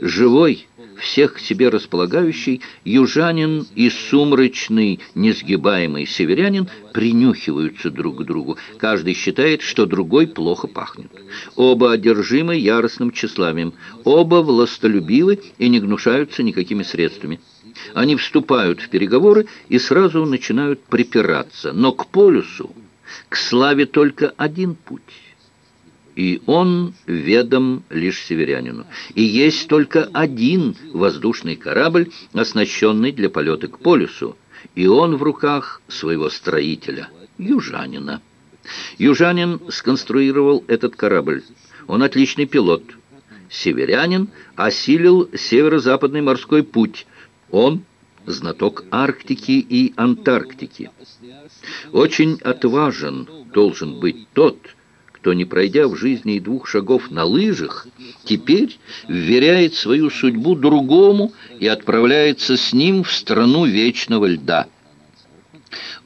живой, всех к себе располагающий, южанин и сумрачный, несгибаемый северянин принюхиваются друг к другу. Каждый считает, что другой плохо пахнет. Оба одержимы яростным тщеславием, оба властолюбивы и не гнушаются никакими средствами. Они вступают в переговоры и сразу начинают припираться, но к полюсу, к славе только один путь – и он ведом лишь северянину. И есть только один воздушный корабль, оснащенный для полета к полюсу, и он в руках своего строителя, южанина. Южанин сконструировал этот корабль. Он отличный пилот. Северянин осилил северо-западный морской путь. Он знаток Арктики и Антарктики. Очень отважен должен быть тот, кто, не пройдя в жизни и двух шагов на лыжах, теперь вверяет свою судьбу другому и отправляется с ним в страну вечного льда.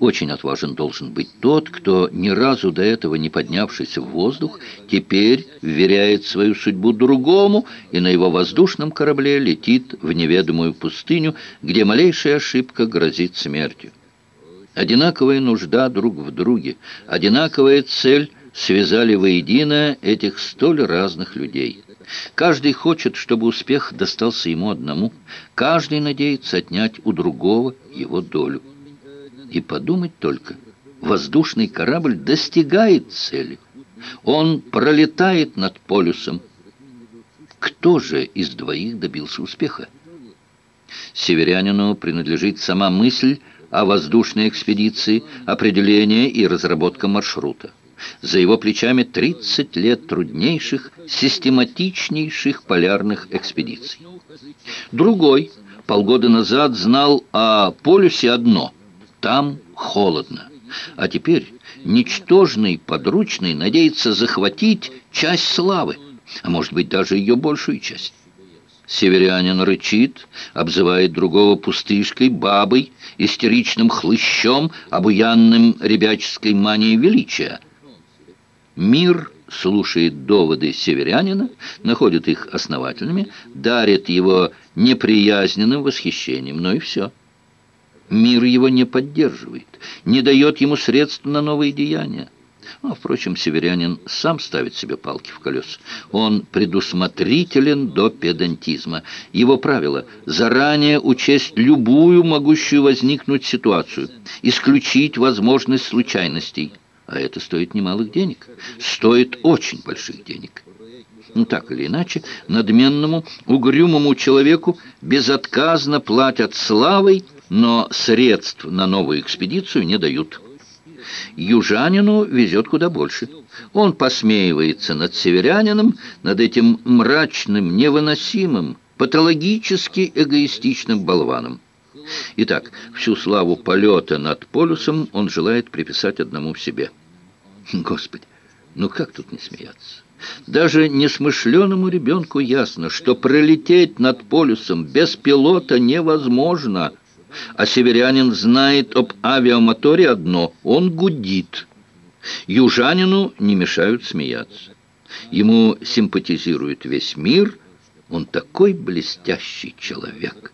Очень отважен должен быть тот, кто, ни разу до этого не поднявшись в воздух, теперь вверяет свою судьбу другому и на его воздушном корабле летит в неведомую пустыню, где малейшая ошибка грозит смертью. Одинаковая нужда друг в друге, одинаковая цель – связали воедино этих столь разных людей. Каждый хочет, чтобы успех достался ему одному. Каждый надеется отнять у другого его долю. И подумать только, воздушный корабль достигает цели. Он пролетает над полюсом. Кто же из двоих добился успеха? Северянину принадлежит сама мысль о воздушной экспедиции, определение и разработка маршрута. За его плечами 30 лет труднейших, систематичнейших полярных экспедиций. Другой полгода назад знал о полюсе одно – там холодно. А теперь ничтожный подручный надеется захватить часть славы, а может быть даже ее большую часть. Северянин рычит, обзывает другого пустышкой, бабой, истеричным хлыщом, обуянным ребяческой манией величия – Мир слушает доводы северянина, находит их основательными, дарит его неприязненным восхищением, но и все. Мир его не поддерживает, не дает ему средств на новые деяния. А, впрочем, северянин сам ставит себе палки в колеса. Он предусмотрителен до педантизма. Его правило – заранее учесть любую могущую возникнуть ситуацию, исключить возможность случайностей – а это стоит немалых денег. Стоит очень больших денег. Ну, так или иначе, надменному, угрюмому человеку безотказно платят славой, но средств на новую экспедицию не дают. Южанину везет куда больше. Он посмеивается над северянином, над этим мрачным, невыносимым, патологически эгоистичным болваном. Итак, всю славу полета над полюсом он желает приписать одному себе. Господи, ну как тут не смеяться? Даже несмышленному ребенку ясно, что пролететь над полюсом без пилота невозможно. А северянин знает об авиамоторе одно – он гудит. Южанину не мешают смеяться. Ему симпатизирует весь мир, он такой блестящий человек.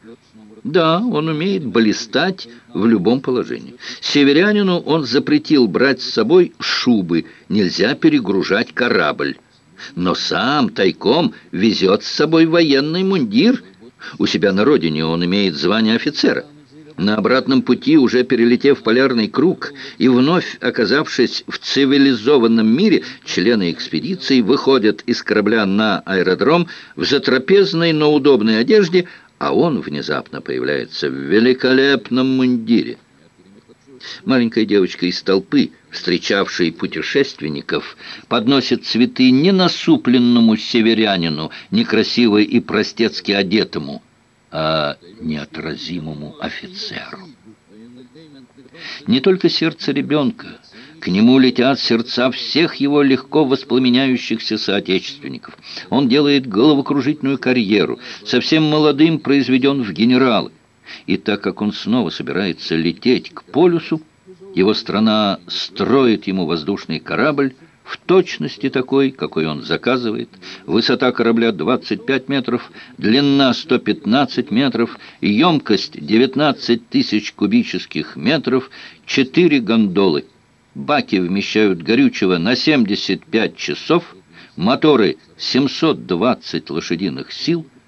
Да, он умеет блистать в любом положении. Северянину он запретил брать с собой шубы, нельзя перегружать корабль. Но сам тайком везет с собой военный мундир. У себя на родине он имеет звание офицера. На обратном пути, уже перелетев полярный круг и вновь оказавшись в цивилизованном мире, члены экспедиции выходят из корабля на аэродром в затрапезной, но удобной одежде, а он внезапно появляется в великолепном мундире. Маленькая девочка из толпы, встречавшей путешественников, подносит цветы не насупленному северянину, некрасиво и простецки одетому, а неотразимому офицеру. Не только сердце ребенка, к нему летят сердца всех его легко воспламеняющихся соотечественников. Он делает головокружительную карьеру, совсем молодым произведен в генералы. И так как он снова собирается лететь к полюсу, его страна строит ему воздушный корабль в точности такой, какой он заказывает. Высота корабля 25 метров, длина 115 метров, емкость 19 тысяч кубических метров, 4 гондолы. Баки вмещают горючего на 75 часов, моторы 720 лошадиных сил –